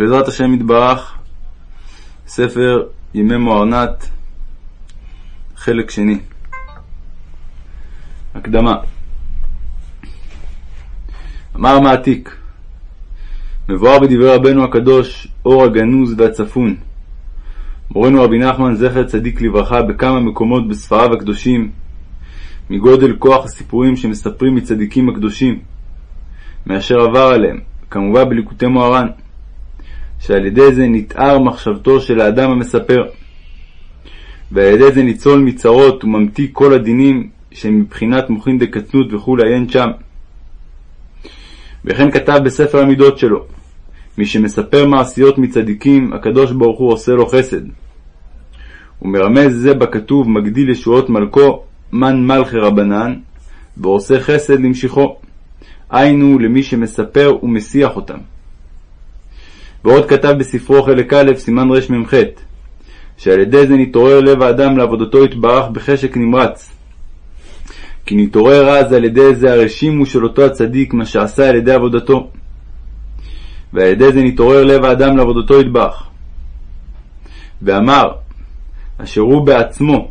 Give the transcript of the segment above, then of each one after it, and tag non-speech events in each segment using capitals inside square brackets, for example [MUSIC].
בעזרת השם יתברך, ספר ימי מוארנת, חלק שני. הקדמה אמר מעתיק, מבואר בדברי רבנו הקדוש, אור הגנוז והצפון. מורנו רבי נחמן זכר צדיק לברכה בכמה מקומות בספריו הקדושים, מגודל כוח הסיפורים שמספרים מצדיקים הקדושים, מאשר עבר עליהם, כמובן בליקוטי מוהר"ן. שעל ידי זה נתאר מחשבתו של האדם המספר, ועל ידי זה ניצול מצרות וממציא כל הדינים שהם מבחינת מוחין דקטנות וכולי עיין שם. וכן כתב בספר המידות שלו, מי שמספר מעשיות מצדיקים, הקדוש ברוך הוא עושה לו חסד. ומרמז זה בכתוב מגדיל ישועות מלכו, מן מלכי רבנן, ועושה חסד למשיכו. היינו למי שמספר ומסיח אותם. ועוד כתב בספרו חלק א', סימן רמ"ח, שעל ידי זה נתעורר לב האדם לעבודתו יתברך בחשק נמרץ. כי נתעורר אז על ידי זה הרשימו של אותו הצדיק, מה שעשה על ידי עבודתו. ועל ידי זה נתעורר לב האדם לעבודתו יתברך. ואמר, אשר הוא בעצמו,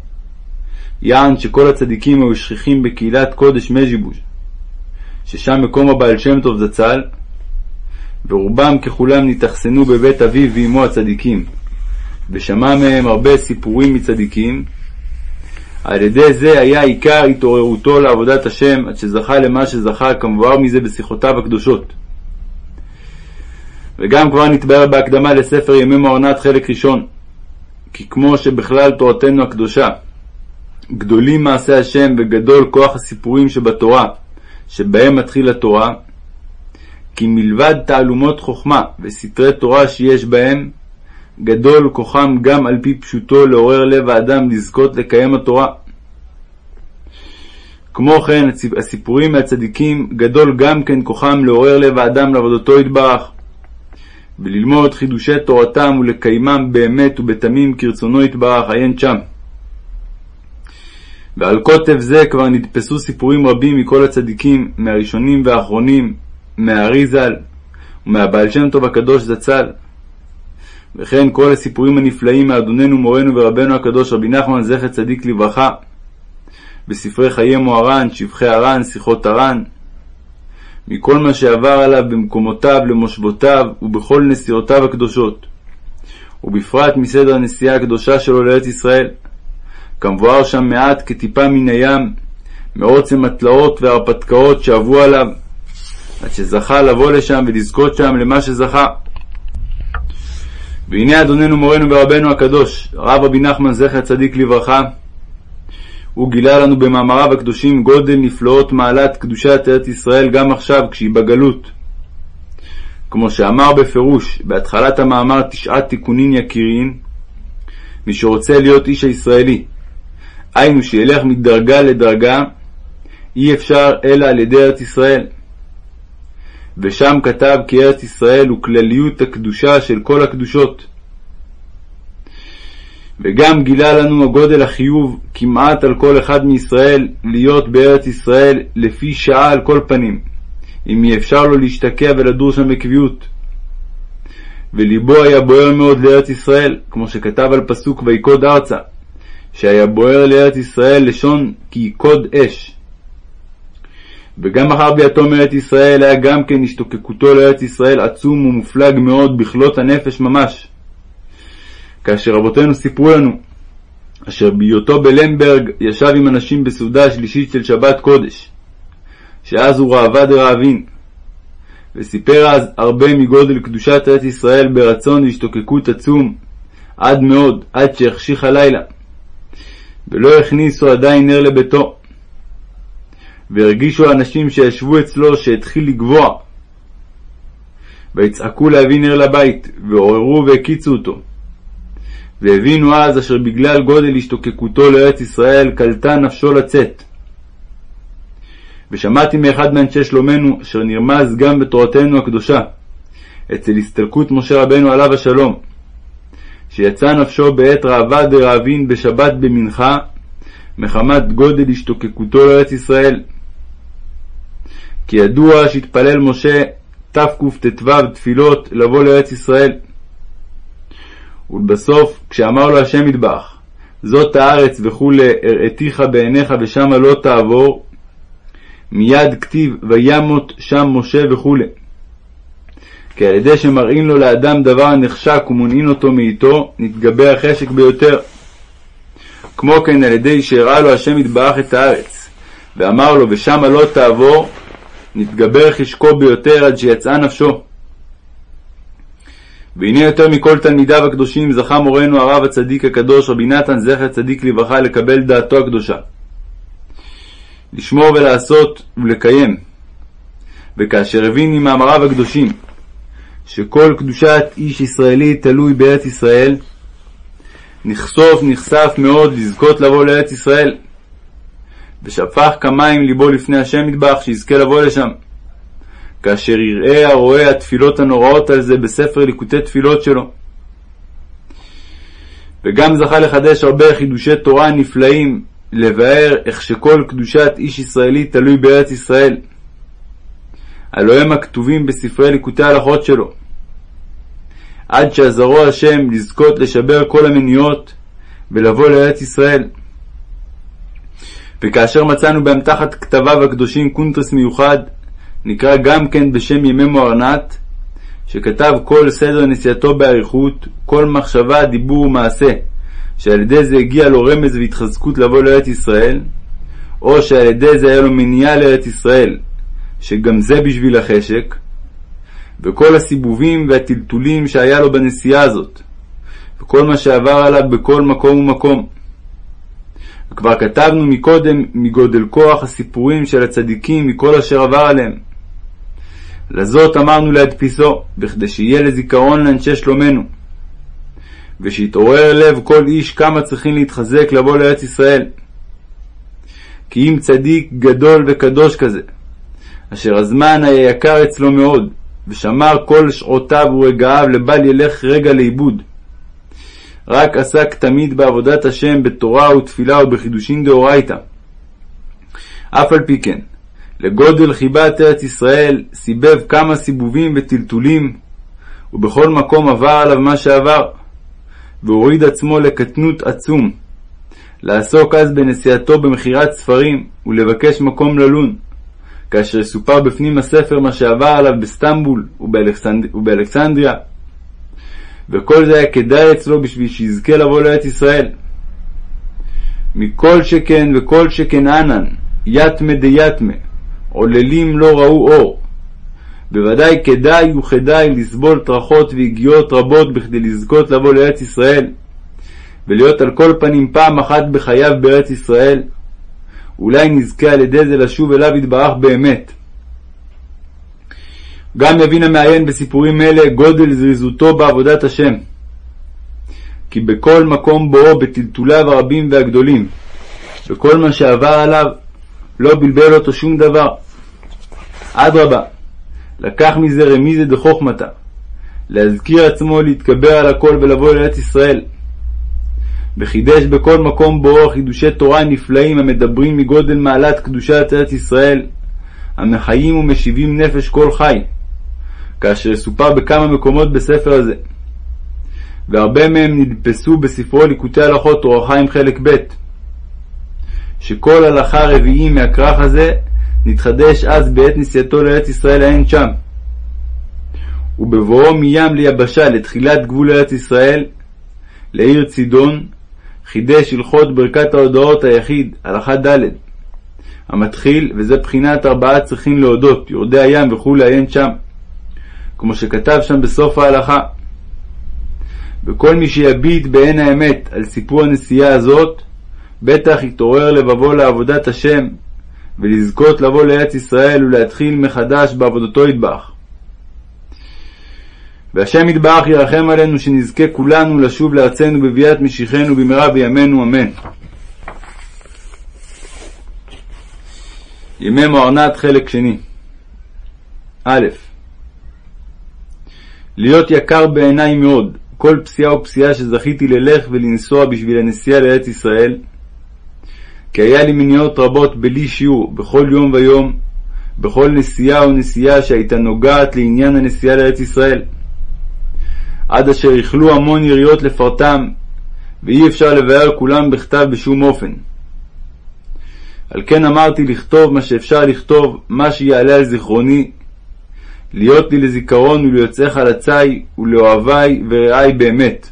יען שכל הצדיקים היו שכיחים בקהילת קודש מז'יבוש, ששם מקום הבעל שם טוב זצ"ל, ורובם ככולם נתאכסנו בבית אביו ואמו הצדיקים, ושמע מהם הרבה סיפורים מצדיקים. על ידי זה היה עיקר התעוררותו לעבודת השם, עד שזכה למה שזכה, כמבואר מזה בשיחותיו הקדושות. וגם כבר נתבהר בהקדמה לספר ימי מוארנת חלק ראשון, כי כמו שבכלל תורתנו הקדושה, גדולים מעשי השם וגדול כוח הסיפורים שבתורה, שבהם מתחיל התורה, כי מלבד תעלומות חוכמה וסתרי תורה שיש בהם, גדול כוחם גם על פי פשוטו לעורר לב האדם לזכות לקיים התורה. כמו כן, הסיפורים מהצדיקים, גדול גם כן כוחם לעורר לב האדם לעבודתו יתברך, וללמוד חידושי תורתם ולקיימם באמת ובתמים כרצונו יתברך, עיין שם. ועל קוטב זה כבר נדפסו סיפורים רבים מכל הצדיקים, מהראשונים והאחרונים, מהארי ז"ל, ומהבעל שם טוב הקדוש זצ"ל. וכן כל הסיפורים הנפלאים מאדוננו מורנו ורבנו הקדוש רבי נחמן זכר צדיק לברכה, בספרי חיי מוהר"ן, שבחי הר"ן, שיחות הר"ן, מכל מה שעבר עליו במקומותיו, למושבותיו ובכל נסיעותיו הקדושות, ובפרט מסדר הנסיעה הקדושה שלו לארץ ישראל, כמבואר שם מעט כטיפה מן הים, מעוצם התלאות וההרפתקאות שעברו עליו, עד שזכה לבוא לשם ולזכות שם למה שזכה. והנה אדוננו מורנו ורבנו הקדוש, הרב רבי נחמן זכר צדיק לברכה, הוא גילה לנו במאמריו הקדושים גודל נפלאות מעלת קדושת ארץ ישראל גם עכשיו כשהיא בגלות. כמו שאמר בפירוש בהתחלת המאמר תשעת תיקונים יקיריים, מי שרוצה להיות איש הישראלי, היינו שילך מדרגה לדרגה, אי אפשר אלא על ידי ארץ ישראל. ושם כתב כי ארץ ישראל הוא כלליות הקדושה של כל הקדושות. וגם גילה לנו הגודל החיוב כמעט על כל אחד מישראל להיות בארץ ישראל לפי שעה על כל פנים, אם אי אפשר לו להשתקע ולדור שם בקביעות. וליבו היה בוער מאוד לארץ ישראל, כמו שכתב על פסוק ויקוד ארצה, שהיה בוער לארץ ישראל לשון כי יקוד אש. וגם אחר ביאתו מארץ ישראל היה גם כן השתוקקותו לארץ ישראל עצום ומופלג מאוד בכלות הנפש ממש. כאשר רבותינו סיפרו לנו, אשר בהיותו בלמברג ישב עם אנשים בסעודה השלישית של שבת קודש, שאז הוא ראבה דרעבין, וסיפר אז הרבה מגודל קדושת ארץ ישראל ברצון והשתוקקות עצום, עד מאוד, עד שהחשיך הלילה, ולא הכניסו עדיין נר לביתו. והרגישו האנשים שישבו אצלו שהתחיל לגבוה. ויצעקו להביא נר לבית, ועוררו והקיצו אותו. והבינו אז אשר בגלל גודל השתוקקותו לארץ ישראל קלטה נפשו לצאת. ושמעתי מאחד מאנשי שלומנו, אשר נרמז גם בתורתנו הקדושה, אצל הסתלקות משה רבנו עליו השלום, שיצא נפשו בעת ראווה דרעבין בשבת במנחה, מחמת גודל השתוקקותו לארץ ישראל. כי ידוע שהתפלל משה תקט"ו תפילות לבוא לארץ ישראל. ולבסוף, כשאמר לו השם ידבח, זאת הארץ וכולי, הראתיך בעיניך ושמה לא תעבור, מיד כתיב וימות שם משה וכולי. כי על ידי שמראים לו לאדם דבר הנחשק ומונעין אותו מאיתו, נתגבר החשק ביותר. כמו כן על ידי שהראה לו השם יתברך את הארץ, ואמר לו ושמה לא תעבור, נתגבר חשקו ביותר עד שיצאה נפשו. והנה יותר מכל תלמידיו הקדושים זכה מורנו הרב הצדיק הקדוש רבי נתן זכר צדיק לברכה לקבל דעתו הקדושה. לשמור ולעשות ולקיים. וכאשר הבין ממאמריו הקדושים שכל קדושת איש ישראלי תלוי בארץ ישראל, נחשוף נחשף מאוד לזכות לבוא לארץ ישראל. ושפך כמים ליבו לפני השם מטבח שיזכה לבוא לשם. כאשר יראה הרואה התפילות הנוראות על זה בספר ליקוטי תפילות שלו. וגם זכה לחדש הרבה חידושי תורה נפלאים, לבאר איך שכל קדושת איש ישראלי תלוי בארץ ישראל. הלוא הם הכתובים בספרי ליקוטי ההלכות שלו. עד שעזרו השם לזכות לשבר כל המניעות ולבוא לארץ ישראל. וכאשר מצאנו בהם תחת כתביו הקדושים קונטרס מיוחד, נקרא גם כן בשם ימי מוארנת, שכתב כל סדר נסיעתו באריכות, כל מחשבה, דיבור ומעשה, שעל ידי זה הגיע לו רמז והתחזקות לבוא לארץ ישראל, או שעל ידי זה היה לו מניעה לארץ ישראל, שגם זה בשביל החשק, וכל הסיבובים והטלטולים שהיה לו בנסיעה הזאת, וכל מה שעבר עליו בכל מקום ומקום. וכבר כתבנו מקודם מגודל כוח הסיפורים של הצדיקים מכל אשר עבר עליהם. לזאת אמרנו להדפיסו, בכדי שיהיה לזיכרון לאנשי שלומנו. ושיתעורר לב כל איש כמה צריכים להתחזק לבוא לארץ ישראל. כי אם צדיק גדול וקדוש כזה, אשר הזמן היה יקר אצלו מאוד, ושמר כל שעותיו ורגעיו לבל ילך רגע לאיבוד. רק עסק תמיד בעבודת השם, בתורה ותפילה ובחידושין דאורייתא. אף על פי כן, לגודל חיבת ארץ ישראל סיבב כמה סיבובים וטלטולים, ובכל מקום עבר עליו מה שעבר, והוריד עצמו לקטנות עצום, לעסוק אז בנסיעתו במכירת ספרים, ולבקש מקום ללון, כאשר יסופר בפנים הספר מה שעבר עליו בסטמבול ובאלכסנד... ובאלכסנדריה, וכל זה היה כדאי אצלו בשביל שיזכה לבוא לארץ ישראל. מכל שכן וכל שכן ענן, יתמה דיתמה, עוללים לא ראו אור. בוודאי כדאי וכדאי לסבול טרחות ויגיעות רבות בכדי לזכות לבוא לארץ ישראל, ולהיות על כל פנים פעם אחת בחייו בארץ ישראל. אולי נזכה על ידי זה לשוב אליו יתברך באמת. גם יבין המעיין בסיפורים אלה גודל זריזותו בעבודת השם. כי בכל מקום בואו בטלטוליו הרבים והגדולים, וכל מה שעבר עליו לא בלבל אותו שום דבר. אדרבה, לקח מזה רמיזה דחוכמתה, להזכיר עצמו להתגבר על הכל ולבוא לארץ ישראל. וחידש בכל מקום בואו חידושי תורה נפלאים המדברים מגודל מעלת קדושת ארץ ישראל, המחיים ומשיבים נפש כל חי, כאשר סופר בכמה מקומות בספר הזה. והרבה מהם נדפסו בספרו ליקוטי הלכות אור החיים חלק ב', שכל הלכה רביעי מהכרך הזה נתחדש אז בעת נסיעתו לארץ ישראל האין שם. ובבואו מים ליבשה לתחילת גבול ארץ ישראל, לעיר צידון, חידש הלכות ברכת ההודעות היחיד, הלכה ד', המתחיל, וזה בחינת ארבעה צריכים להודות, יורדי הים וכולי עיין שם, כמו שכתב שם בסוף ההלכה. וכל מי שיביט בעין האמת על סיפור הנסיעה הזאת, בטח יתעורר לבבו לעבודת השם, ולזכות לבוא לארץ ישראל ולהתחיל מחדש בעבודתו ידבח. והשם יתברך ירחם עלינו שנזכה כולנו לשוב לארצנו בביאת משיחנו במהרה בימינו אמן. ימי מוארנת חלק שני א. להיות יקר בעיניי מאוד כל פסיעה ופסיעה שזכיתי ללך ולנסוע בשביל הנסיעה לארץ ישראל, כי היה לי מניעות רבות בלי שיעור בכל יום ויום, בכל נסיעה ונסיעה שהייתה נוגעת לעניין הנסיעה לארץ ישראל. עד אשר יכלו המון יריות לפרטם, ואי אפשר לבאר כולם בכתב בשום אופן. על כן אמרתי לכתוב מה שאפשר לכתוב, מה שיעלה על זיכרוני, להיות לי לזיכרון וליוצאי חלצי ולאוהבי ורעי באמת.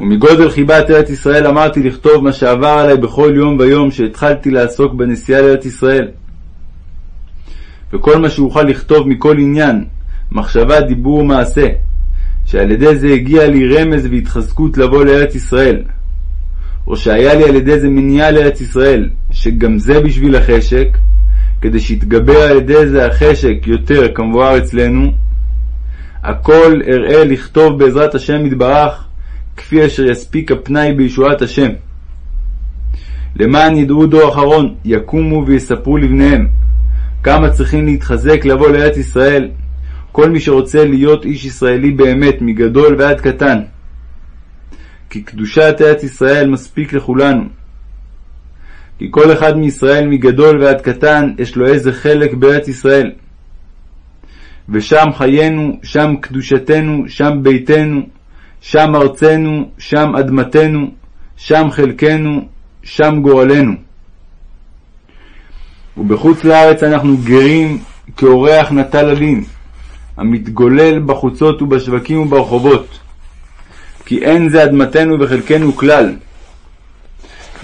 ומגודל חיבת ארץ ישראל אמרתי לכתוב מה שעבר עלי בכל יום ויום שהתחלתי לעסוק בנסיעה לארץ ישראל. וכל מה שאוכל לכתוב מכל עניין, מחשבה, דיבור ומעשה, שעל ידי זה הגיע לי רמז והתחזקות לבוא לארץ ישראל, או שהיה לי על ידי זה מניעה לארץ ישראל, שגם זה בשביל החשק, כדי שיתגבר על ידי זה החשק יותר כמבואר אצלנו, הכל אראה לכתוב בעזרת השם יתברך, כפי אשר יספיק הפנאי בישועת השם. למען ידעו דור אחרון, יקומו ויספרו לבניהם, כמה צריכים להתחזק לבוא לארץ ישראל, כל מי שרוצה להיות איש ישראלי באמת, מגדול ועד קטן. כי קדושת ארץ ישראל מספיק לכולנו. כי כל אחד מישראל מגדול ועד קטן יש לו איזה חלק בארץ ישראל. ושם חיינו, שם קדושתנו, שם ביתנו, שם ארצנו, שם אדמתנו, שם חלקנו, שם גורלנו. ובחוץ לארץ אנחנו גרים כאורח נטל עלים, המתגולל בחוצות ובשווקים וברחובות. כי אין זה אדמתנו וחלקנו כלל.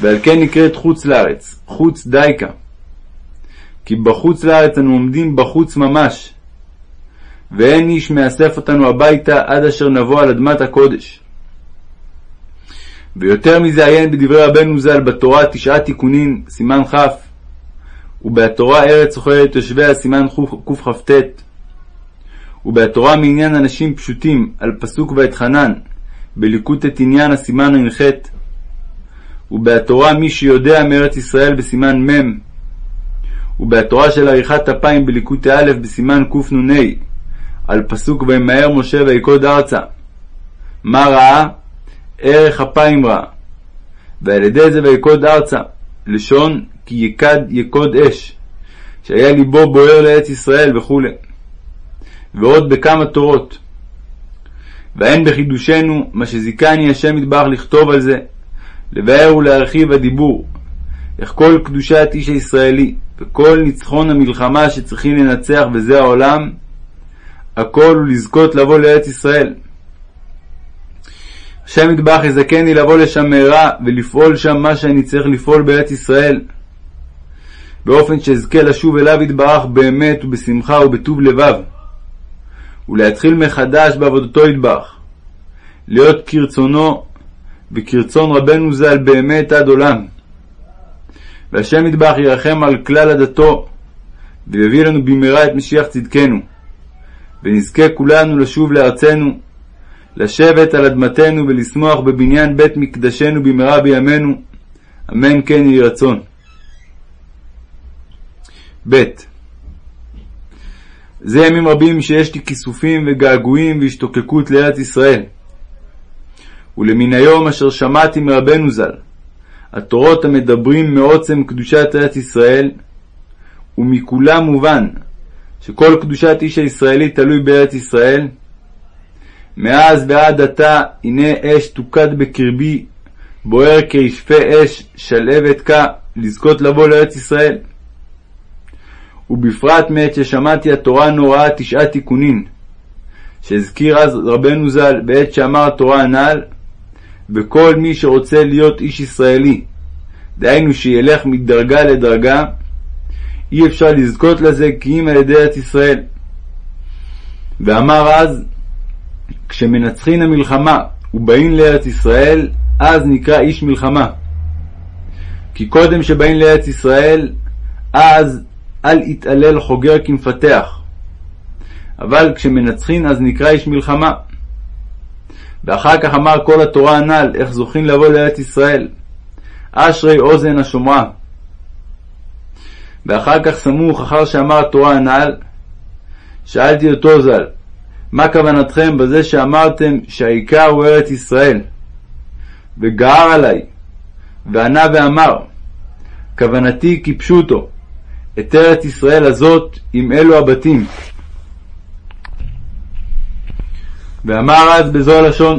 ועל כן נקראת חוץ לארץ, חוץ דייקה. כי בחוץ לארץ אנו עומדים בחוץ ממש, ואין איש מאסף אותנו הביתה עד אשר נבוא על אדמת הקודש. ויותר מזה עיין בדברי רבנו ז"ל בתורה תשעה תיקונים, סימן כ', ובהתורה ארץ אוכלת יושביה, סימן קכ"ט, ובהתורה מעניין אנשים פשוטים, על פסוק ואתחנן, בליקוט את עניין הסימן הנ"ח, ובהתורה מי שיודע מארץ ישראל בסימן מ', ובהתורה של עריכת אפיים בליקוט א' בסימן קנ"ה, על פסוק וימהר משה ויקוד ארצה. מה ראה? ערך אפיים ראה. ועל ידי זה ויקוד ארצה, לשון כי יקד יקוד אש, שהיה ליבו בוער לארץ ישראל וכו'. ועוד בכמה תורות. ואין בחידושנו מה שזיכני השם יתברך לכתוב על זה, לבאר ולהרחיב הדיבור, איך כל קדושת איש הישראלי וכל ניצחון המלחמה שצריכים לנצח וזה העולם, הכל הוא לזכות לבוא לארץ ישראל. השם יתברך יזכני לבוא לשם מהרה ולפעול שם מה שאני צריך לפעול בארץ ישראל, באופן שאזכה לשוב אליו יתברך באמת ובשמחה ובטוב לבב. ולהתחיל מחדש בעבודתו ידבח, להיות כרצונו וכרצון רבנו ז"ל באמת עד עולם. והשם ידבח ירחם על כלל עדתו, ויביא לנו במהרה את משיח צדקנו, ונזכה כולנו לשוב לארצנו, לשבת על אדמתנו ולשמוח בבניין בית מקדשנו במהרה בימינו, אמן כן יהי רצון. ב. זה ימים רבים שיש לי כיסופים וגעגועים והשתוקקות לארץ ישראל. ולמן היום אשר שמעתי מרבנו ז"ל, התורות המדברים מעוצם קדושת ארץ ישראל, ומכולם מובן שכל קדושת איש הישראלי תלוי בארץ ישראל. מאז ועד עתה הנה אש תוקד בקרבי, בוער כרשפי אש, שלהבת כה, לזכות לבוא לארץ ישראל. ובפרט מעת ששמעתי התורה הנוראה תשעה תיקונים, שהזכיר אז רבנו ז"ל בעת שאמר התורה הנ"ל, וכל מי שרוצה להיות איש ישראלי, דהיינו שילך מדרגה לדרגה, אי אפשר לזכות לזה כי אם על ידי ארץ ישראל. ואמר אז, כשמנצחין המלחמה ובאים לארץ ישראל, אז נקרא איש מלחמה. כי קודם שבאים לארץ ישראל, אז אל יתעלל חוגר כמפתח. אבל כשמנצחין אז נקרא איש מלחמה. ואחר כך אמר כל התורה הנ"ל, איך זוכים לבוא לארץ ישראל. אשרי אוזן השומעה. ואחר כך סמוך, אחר שאמר התורה הנ"ל, שאלתי אותו ז"ל, מה כוונתכם בזה שאמרתם שהעיקר הוא ארץ ישראל? וגער עלי, וענה ואמר, כוונתי כפשוטו, את ארץ ישראל הזאת עם אלו הבתים. ואמר אז בזו הלשון,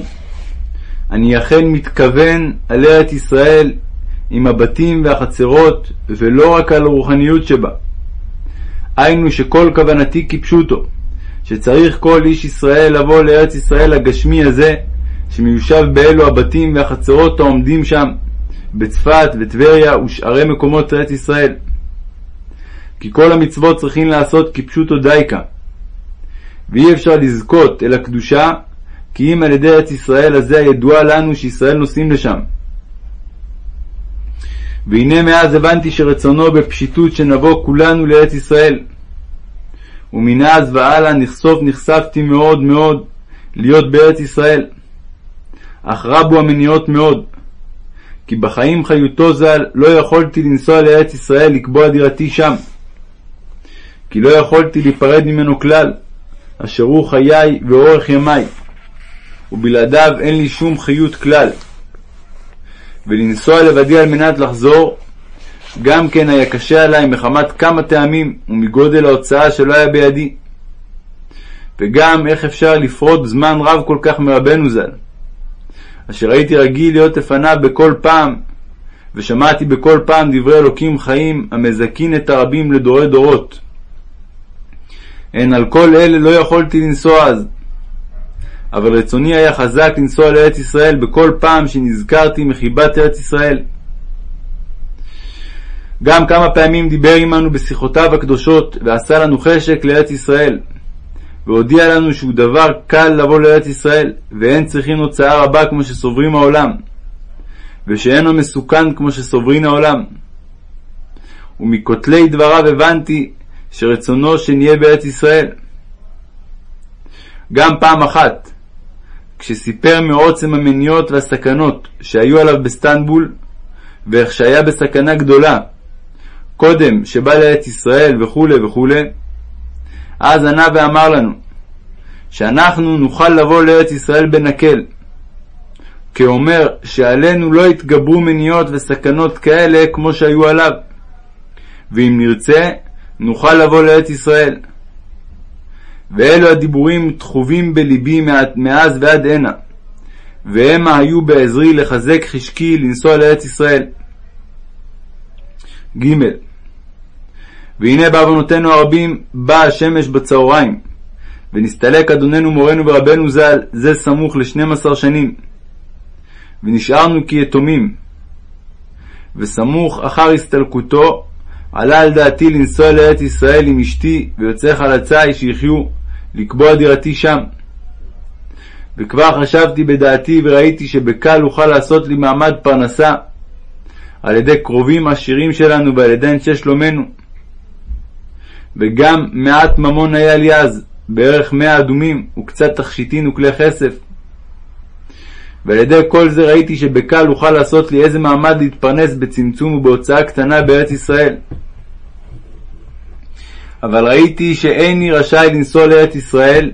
אני אכן מתכוון על ארץ ישראל עם הבתים והחצרות, ולא רק על הרוחניות שבה. היינו שכל כוונתי כפשוטו, שצריך כל איש ישראל לבוא לארץ ישראל הגשמי הזה, שמיושב באלו הבתים והחצרות העומדים שם, בצפת וטבריה ושארי מקומות ארץ ישראל. כי כל המצוות צריכים לעשות כפשוטו דייקה. ואי אפשר לזכות אל הקדושה, כי אם על ידי ארץ ישראל הזה הידועה לנו שישראל נוסעים לשם. והנה מאז הבנתי שרצונו בפשיטות שנבוא כולנו לארץ ישראל. ומנאז והלאה נחשוף נחשפתי מאוד מאוד להיות בארץ ישראל. אך רבו המניעות מאוד, כי בחיים חיותו ז"ל לא יכולתי לנסוע לארץ ישראל לקבוע דירתי שם. כי לא יכולתי להיפרד ממנו כלל, אשר הוא חיי ואורך ימי, ובלעדיו אין לי שום חיות כלל. ולנסוע לבדי על מנת לחזור, גם כן היה קשה עליי מחמת כמה טעמים ומגודל ההוצאה שלא היה בידי. וגם איך אפשר לפרוט זמן רב כל כך מרבנו ז"ל, אשר הייתי רגיל להיות לפניו בכל פעם, ושמעתי בכל פעם דברי אלוקים חיים המזכין את הרבים לדורי דורות. הן על כל אלה לא יכולתי לנסוע אז. אבל רצוני היה חזק לנסוע לארץ ישראל בכל פעם שנזכרתי מחיבת ארץ ישראל. גם כמה פעמים דיבר עמנו בשיחותיו הקדושות, ועשה לנו חשק לארץ ישראל, והודיע לנו שהוא דבר קל לבוא לארץ ישראל, ואין צריכים הוצאה רבה כמו שסוברים העולם, ושאינו מסוכן כמו שסוברין העולם. ומכותלי דבריו הבנתי שרצונו שנהיה בארץ ישראל. גם פעם אחת, כשסיפר מעוצם המניות והסכנות שהיו עליו בסטנבול, ואיך שהיה בסכנה גדולה, קודם שבא לארץ ישראל וכולי וכולי, אז ענה ואמר לנו, שאנחנו נוכל לבוא לארץ ישראל בנקל. כאומר שעלינו לא יתגברו מניות וסכנות כאלה כמו שהיו עליו. ואם נרצה, נוכל לבוא לארץ ישראל. ואלו הדיבורים תחובים בלבי מאז ועד הנה, והמה היו בעזרי לחזק חשקי לנסוע לארץ ישראל. ג. והנה בעוונותינו הרבים באה השמש בצהריים, ונסתלק אדוננו מורנו ורבנו ז"ל, זה סמוך לשנים עשר שנים, ונשארנו כיתומים. וסמוך אחר הסתלקותו, עלה על דעתי לנסוע לארץ ישראל עם אשתי ויוצאי חלצי שיחיו, לקבוע דירתי שם. וכבר חשבתי בדעתי וראיתי שבקל אוכל לעשות לי מעמד פרנסה על ידי קרובים עשירים שלנו ועל ידי אנשי שלומנו. וגם מעט ממון היה לי אז, בערך מאה אדומים וקצת תכשיטין וכלי כסף. ועל ידי כל זה ראיתי שבקל אוכל לעשות לי איזה מעמד להתפרנס בצמצום ובהוצאה קטנה בארץ ישראל. אבל ראיתי שאיני רשאי לנסוע לארץ ישראל,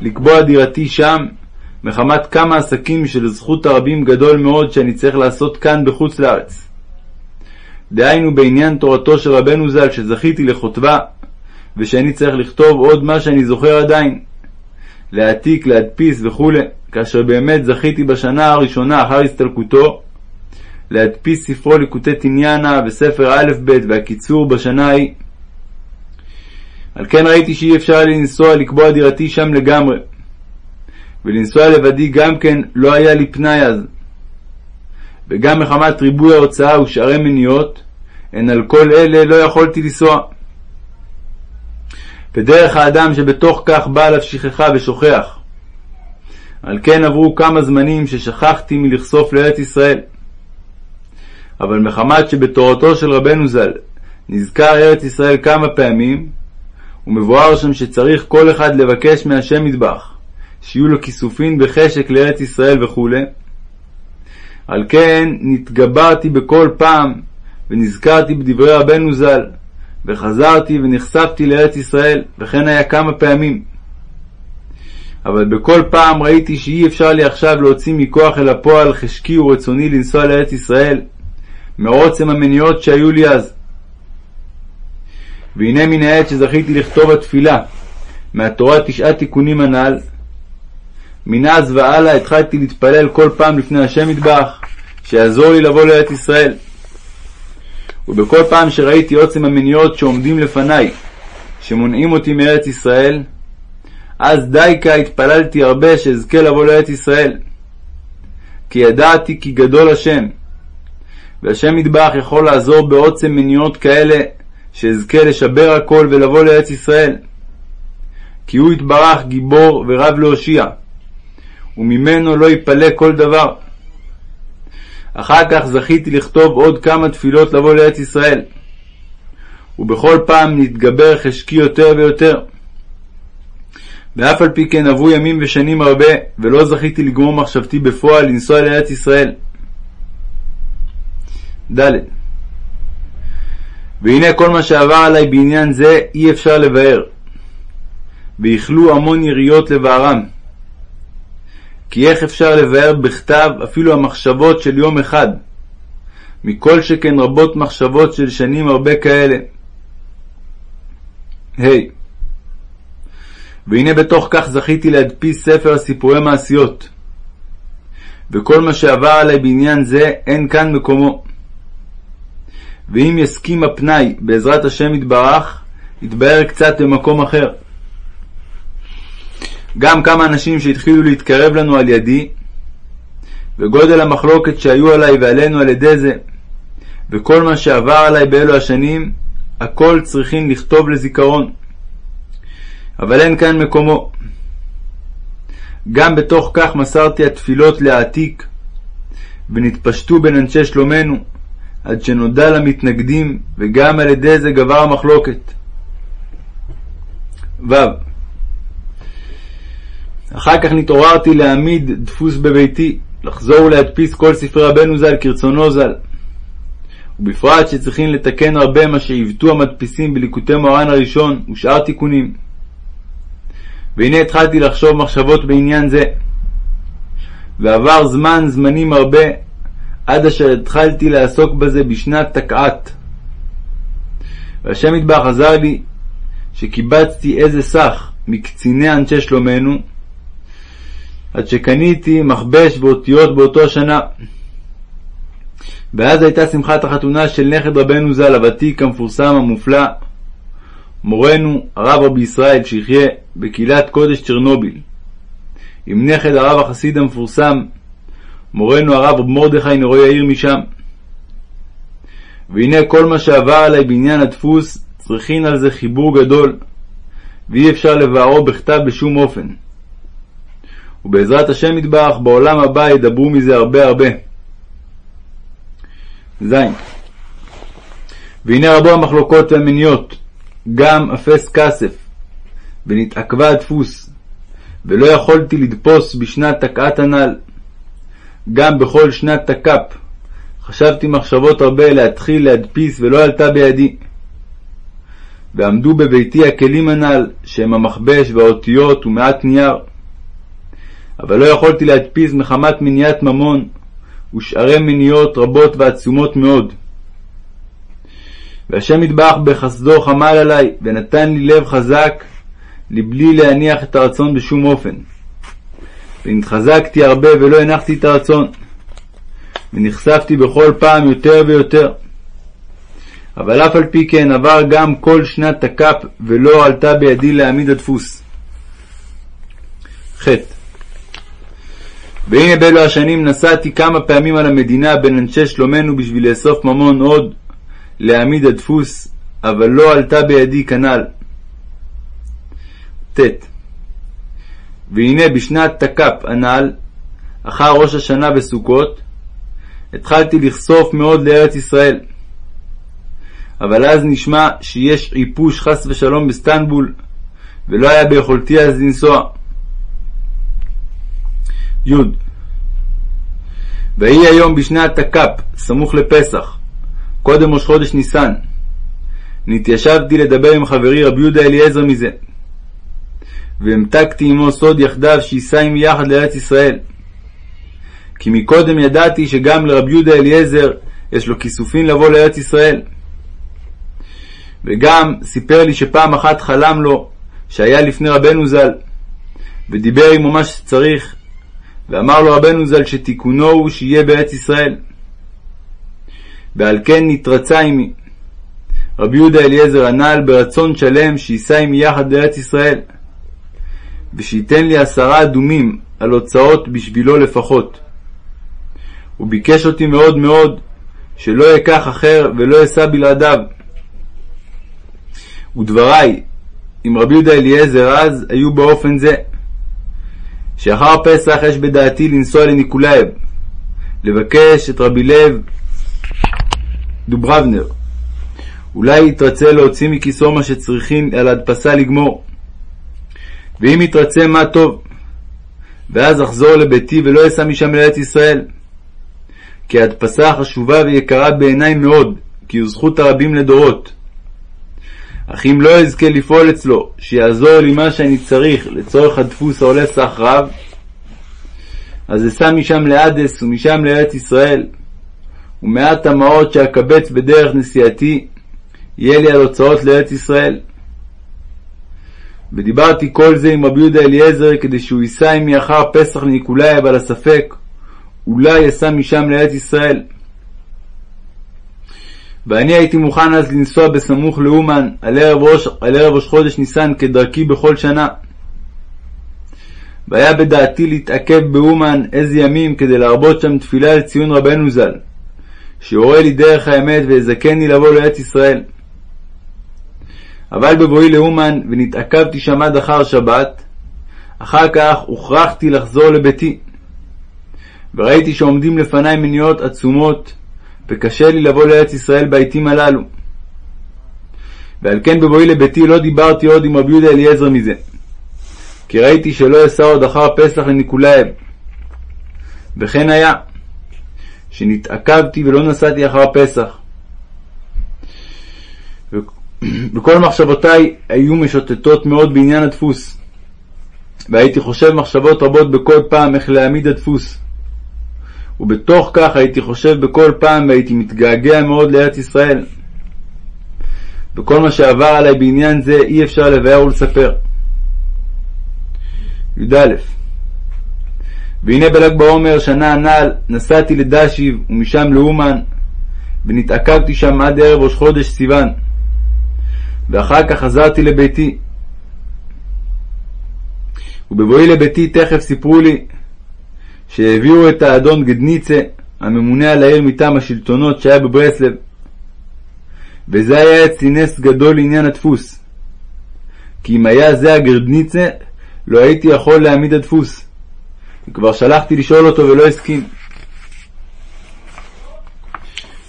לקבוע דירתי שם, מחמת כמה עסקים שלזכות הרבים גדול מאוד שאני צריך לעשות כאן בחוץ לארץ. דהיינו בעניין תורתו של רבנו ז"ל שזכיתי לכותבה, ושאני צריך לכתוב עוד מה שאני זוכר עדיין, להעתיק, להדפיס וכו', כאשר באמת זכיתי בשנה הראשונה אחר הסתלקותו, להדפיס ספרו ליקוטי תניאנה וספר א' ב' והקיצור בשנה ההיא. על כן ראיתי שאי אפשר לי לנסוע לקבוע דירתי שם לגמרי. ולנסוע לבדי גם כן לא היה לי פנאי אז. וגם מחמת ריבוי ההוצאה ושארי מניות, הן על כל אלה לא יכולתי לנסוע. ודרך האדם שבתוך כך בא עליו שכחה ושוכח. על כן עברו כמה זמנים ששכחתי מלחשוף לארץ ישראל. אבל מחמת שבתורתו של רבנו ז"ל נזכר ארץ ישראל כמה פעמים, ומבואר שם שצריך כל אחד לבקש מהשם מטבח, שיהיו לו כיסופין בחשק לארץ ישראל וכו'. על כן נתגברתי בכל פעם, ונזכרתי בדברי רבנו ז"ל, וחזרתי ונחשפתי לארץ ישראל, וכן היה כמה פעמים. אבל בכל פעם ראיתי שאי אפשר לי עכשיו להוציא מכוח אל הפועל חשקי ורצוני לנסוע לארץ ישראל, מעוצם המניעות שהיו לי אז. והנה מן העת שזכיתי לכתוב התפילה מהתורה תשעה תיקונים הנ"ל, מנאז והלאה התחלתי להתפלל כל פעם לפני השם מטבח, שיעזור לי לבוא לארץ ישראל. ובכל פעם שראיתי עוצם המניעות שעומדים לפניי, שמונעים אותי מארץ ישראל, אז דייקה התפללתי הרבה שאזכה לבוא לארץ ישראל. כי ידעתי כי גדול השם, והשם מטבח יכול לעזור בעוצם מניעות כאלה, שאזכה לשבר הכל ולבוא לארץ ישראל. כי הוא יתברך גיבור ורב להושיע, וממנו לא יפלא כל דבר. אחר כך זכיתי לכתוב עוד כמה תפילות לבוא לארץ ישראל, ובכל פעם נתגבר חשקי יותר ויותר. ואף על פי כן עברו ימים ושנים הרבה, ולא זכיתי לגמור מחשבתי בפועל לנסוע לארץ ישראל. ד. והנה כל מה שעבר עלי בעניין זה אי אפשר לבאר. ויכלו המון יריות לבערם. כי איך אפשר לבאר בכתב אפילו המחשבות של יום אחד, מכל שכן רבות מחשבות של שנים הרבה כאלה. ה. Hey. והנה בתוך כך זכיתי להדפיס ספר סיפורי מעשיות. וכל מה שעבר עלי בעניין זה, אין כאן מקומו. ואם יסכים הפנאי בעזרת השם יתברך, יתבהר קצת במקום אחר. גם כמה אנשים שהתחילו להתקרב לנו על ידי, וגודל המחלוקת שהיו עליי ועלינו על ידי זה, וכל מה שעבר עליי באלו השנים, הכל צריכים לכתוב לזיכרון. אבל אין כאן מקומו. גם בתוך כך מסרתי התפילות להעתיק, ונתפשטו בין אנשי שלומנו, עד שנודע למתנגדים, וגם על ידי זה גבר המחלוקת. ו. אחר כך נתעוררתי להעמיד דפוס בביתי, לחזור ולהדפיס כל ספרי רבנו ז"ל כרצונו ז"ל. ובפרט שצריכים לתקן הרבה מה שעיוותו המדפיסים בליקוטי מוהר"ן הראשון ושאר תיקונים. והנה התחלתי לחשוב מחשבות בעניין זה. ועבר זמן זמנים הרבה, עד אשר התחלתי לעסוק בזה בשנת תקעת. והשם יתברך עזר לי, שקיבצתי איזה סך מקציני אנשי שלומנו, עד שקניתי מכבש ואותיות באותו השנה. ואז הייתה שמחת החתונה של נכד רבנו ז"ל, הוותיק המפורסם המופלא, מורנו הרב רבי ישראל שיחיה בקהילת קודש צ'רנוביל, עם נכד הרב החסיד המפורסם, מורנו הרב מרדכי נרו יאיר משם. והנה כל מה שעבר עלי בעניין הדפוס, צריכין על זה חיבור גדול, ואי אפשר לבארו בכתב בשום אופן. ובעזרת השם יתברך, בעולם הבא ידברו מזה הרבה הרבה. ז. והנה רבו המחלוקות והמניות, גם אפס כסף, ונתעכבה הדפוס, ולא יכולתי לדפוס בשנת תקעת הנ"ל. גם בכל שנת תק"פ, חשבתי מחשבות הרבה להתחיל להדפיס ולא עלתה בידי. ועמדו בביתי הכלים הנ"ל, שהם המכבש והאותיות ומעט נייר. אבל לא יכולתי להדפיס מחמת מניעת ממון, ושארי מניות רבות ועצומות מאוד. והשם יתברך בחסדו חמל עלי, ונתן לי לב חזק, לבלי להניח את הרצון בשום אופן. ונתחזקתי הרבה ולא הנחתי את הרצון, ונחשפתי בכל פעם יותר ויותר. אבל אף על פי כן עבר גם כל שנת תק"פ, ולא עלתה בידי להעמיד הדפוס. ח. והנה באלו השנים נסעתי כמה פעמים על המדינה בין אנשי שלומנו בשביל לאסוף ממון עוד, להעמיד הדפוס, אבל לא עלתה בידי כנ"ל. ט. והנה בשנת תק"פ הנ"ל, אחר ראש השנה וסוכות, התחלתי לחשוף מאוד לארץ ישראל. אבל אז נשמע שיש עיפוש חס ושלום בסטנבול, ולא היה ביכולתי אז לנסוע. י. ויהי היום בשנת תק"פ, סמוך לפסח, קודם ראש חודש ניסן. נתיישבתי לדבר עם חברי רבי יהודה אליעזר מזה. והמתקתי עמו סוד יחדיו שייסע עמי יחד לארץ ישראל. כי מקודם ידעתי שגם לרבי יהודה אליעזר יש לו כיסופין לבוא לארץ ישראל. וגם סיפר לי שפעם אחת חלם לו שהיה לפני רבנו ז"ל, ודיבר עמו מה שצריך, ואמר לו רבנו ז"ל שתיקונו הוא שיהיה בארץ ישראל. ועל כן נתרצה עמי. רבי יהודה אליעזר הנ"ל ברצון שלם שיישא עמי יחד לארץ ישראל, ושייתן לי עשרה אדומים על הוצאות בשבילו לפחות. הוא ביקש אותי מאוד מאוד שלא אקח אחר ולא אשא בלעדיו. ודבריי עם רבי יהודה אליעזר אז היו באופן זה, שאחר פסח יש בדעתי לנסוע לניקולאב, לבקש את רבי לב דוברבנר. אולי יתרצה להוציא מכיסו מה שצריכים על הדפסה לגמור. ואם יתרצה מה טוב, ואז אחזור לביתי ולא אסע משם לארץ ישראל. כי ההדפסה חשובה ויקרה בעיניי מאוד, כי הוא זכות הרבים לדורות. אך אם לא אזכה לפעול אצלו, שיעזור לי מה שאני צריך לצורך הדפוס העולה סך רב, אז אסע משם לאדס ומשם לארץ ישראל, ומעט המעות שאקבץ בדרך נסיעתי, יהיה לי על הוצאות לארץ ישראל. ודיברתי כל זה עם רבי יהודה אליעזר כדי שהוא ייסע עמי אחר פסח לניקולאי, אבל הספק, אולי אסע משם לארץ ישראל. ואני הייתי מוכן אז לנסוע בסמוך לאומן על ערב ראש, על ערב ראש חודש ניסן כדרכי בכל שנה. והיה בדעתי להתעכב באומן איזה ימים כדי להרבות שם תפילה לציון רבנו ז"ל, שיורה לי דרך האמת ויזכני לבוא לארץ ישראל. אבל בבואי לאומן ונתעכבתי שם עד אחר שבת, אחר כך הוכרחתי לחזור לביתי. וראיתי שעומדים לפניי מניעות עצומות, וקשה לי לבוא לארץ ישראל בעתים הללו. ועל כן בבואי לביתי לא דיברתי עוד עם רבי יהודה אליעזר מזה, כי ראיתי שלא אסע עוד אחר פסח לניקולאב. וכן היה, שנתעכבתי ולא נסעתי אחר פסח. [CLEARS THROAT] וכל מחשבותיי היו משוטטות מאוד בעניין הדפוס, והייתי חושב מחשבות רבות בכל פעם איך להעמיד הדפוס. ובתוך כך הייתי חושב בכל פעם והייתי מתגעגע מאוד לארץ ישראל. וכל מה שעבר עליי בעניין זה אי אפשר לבאר ולספר. י"א והנה בל"ג בעומר שנה הנ"ל נסעתי לדשיב ומשם לאומן ונתעכבתי שם עד ערב ראש חודש סיוון ואחר כך חזרתי לביתי ובבואי לביתי תכף סיפרו לי שהביאו את האדון גדניצה, הממונה על העיר מטעם השלטונות שהיה בברסלב. וזה היה אצלי נס גדול לעניין הדפוס. כי אם היה זה הגרדניצה, לא הייתי יכול להעמיד הדפוס. וכבר שלחתי לשאול אותו ולא הסכים.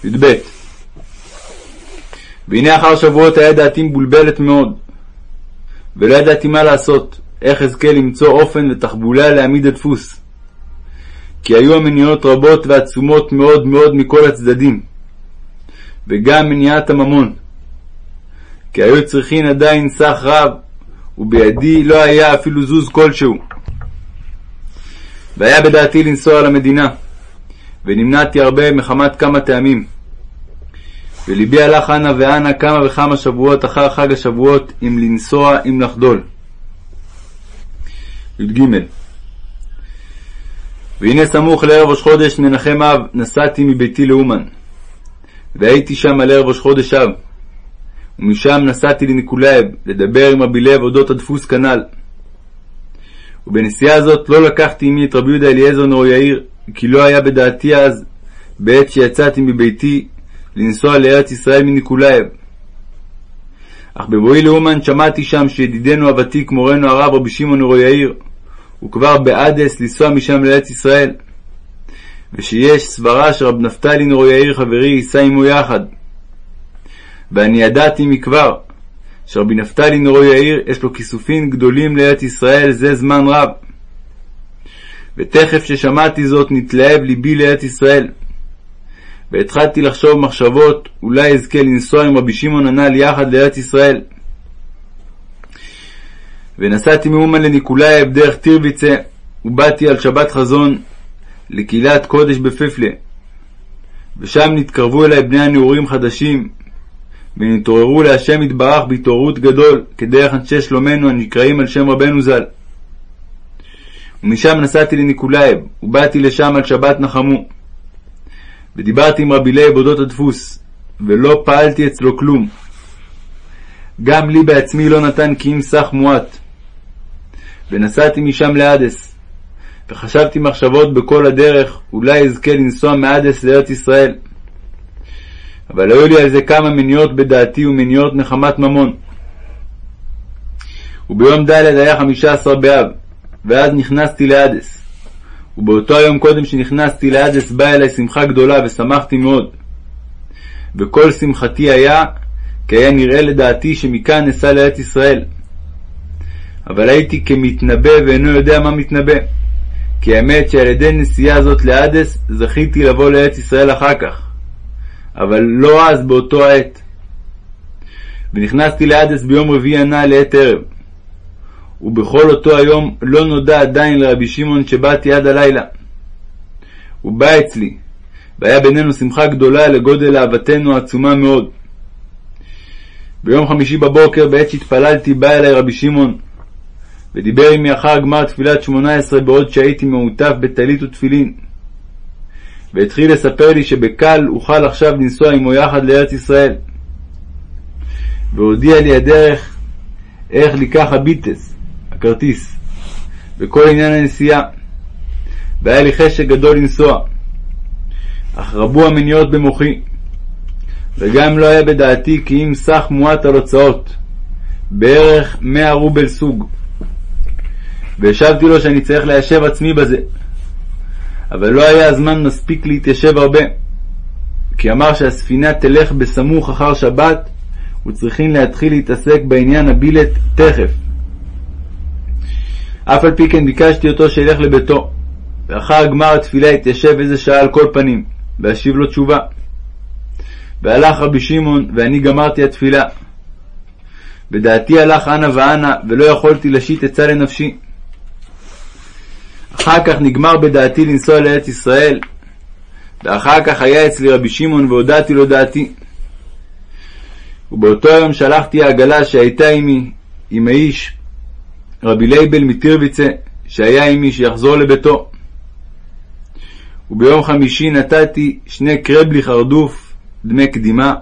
י"ב והנה אחר שבועות היה דעתי מבולבלת מאוד, ולא ידעתי מה לעשות, איך אזכה למצוא אופן ותחבולה להעמיד הדפוס. כי היו המניעות רבות ועצומות מאוד מאוד מכל הצדדים, וגם מניעת הממון. כי היו צריכין עדיין סך רב, ובידי לא היה אפילו זוז כלשהו. והיה בדעתי לנסוע למדינה, ונמנעתי הרבה מחמת כמה טעמים. ולבי הלך אנה ואנה כמה וכמה שבועות אחר חג השבועות, אם לנסוע, אם לחדול. י"ג והנה סמוך לערב ראש חודש מנחם אב, נסעתי מביתי לאומן. והייתי שם על ערב ראש חודש אב. ומשם נסעתי לניקולאב, לדבר עם רבי לב אודות הדפוס כנ"ל. ובנסיעה הזאת לא לקחתי עמי את רבי יהודה אליעזר נור יאיר, כי לא היה בדעתי אז, בעת שיצאתי מביתי, לנסוע לארץ ישראל מניקולאייב. אך בבואי לאומן שמעתי שם שידידנו הוותיק מורנו הרב רבי שמעון נור יאיר, הוא כבר באדס לנסוע משם לארץ ישראל. ושיש סברה שרב נפתלי נור יאיר חברי ייסע עמו יחד. ואני ידעתי מכבר שרבי נפתלי נור יאיר יש לו כיסופים גדולים לארץ ישראל זה זמן רב. ותכף ששמעתי זאת נתלהב ליבי לארץ ישראל. והתחלתי לחשוב מחשבות אולי אזכה לנסוע עם רבי שמעון הנ"ל יחד לארץ ישראל. ונסעתי מאומן לניקולאייב דרך טירביצה, ובאתי על שבת חזון לקהילת קודש בפפלה. ושם נתקרבו אליי בני הנעורים חדשים, ונתעוררו להשם יתברך בהתעוררות גדול, כדרך אנשי שלומנו הנקראים על שם רבנו ז"ל. ומשם נסעתי לניקולאייב, ובאתי לשם על שבת נחמו. ודיברתי עם רבי לייב אודות הדפוס, ולא פעלתי אצלו כלום. גם לי בעצמי לא נתן כי אם סך מועט. ונסעתי משם לאדס, וחשבתי מחשבות בכל הדרך, אולי אזכה לנסוע מאדס לארץ ישראל. אבל היו לי על זה כמה מניעות בדעתי ומניעות נחמת ממון. וביום ד' היה חמישה עשר באב, ואז נכנסתי לאדס. ובאותו היום קודם שנכנסתי לאדס באה אליי שמחה גדולה ושמחתי מאוד. וכל שמחתי היה כי היה נראה לדעתי שמכאן נסע לארץ ישראל. אבל הייתי כמתנבא ואינו יודע מה מתנבא. כי האמת שעל ידי נסיעה זאת לאדס זכיתי לבוא לארץ ישראל אחר כך. אבל לא אז באותו העת. ונכנסתי לאדס ביום רביעי הנ"ל לעת ערב. ובכל אותו היום לא נודע עדיין לרבי שמעון שבאתי עד הלילה. הוא בא אצלי, והיה בינינו שמחה גדולה לגודל אהבתנו העצומה מאוד. ביום חמישי בבוקר, בעת שהתפללתי, בא אליי רבי שמעון, ודיבר עמי אחר גמר תפילת שמונה עשרה בעוד שהייתי מעוטף בטלית ותפילין. והתחיל לספר לי שבקל אוכל עכשיו לנסוע עמו יחד לארץ ישראל. והודיע לי הדרך איך לקח הביטס, הכרטיס, וכל עניין הנסיעה. והיה לי חשק גדול לנסוע. אך רבו המניעות במוחי, וגם לא היה בדעתי כי אם סך מועט על הוצאות, בערך מאה רובל סוג. והשבתי לו שאני צריך ליישב עצמי בזה. אבל לא היה הזמן מספיק להתיישב הרבה, כי אמר שהספינה תלך בסמוך אחר שבת, וצריכים להתחיל להתעסק בעניין הבילט תכף. אף על פי כן ביקשתי אותו שילך לביתו, ואחר גמר התפילה התיישב איזה שעה על כל פנים, ואשיב לו תשובה. והלך רבי שמעון, ואני גמרתי התפילה. בדעתי הלך אנה ואנה, ולא יכולתי להשית עצה לנפשי. אחר כך נגמר בדעתי לנסוע לארץ ישראל, ואחר כך היה אצלי רבי שמעון והודעתי לו דעתי. ובאותו יום שלחתי העגלה שהייתה עמי, עם האיש, רבי לייבל מטירביצה, שהיה עמי, שיחזור לביתו. וביום חמישי נתתי שני קרבלי חרדוף, דמי קדימה,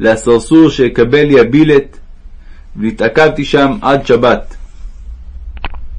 לסרסור שיקבל לי הבילט, והתעכבתי שם עד שבת.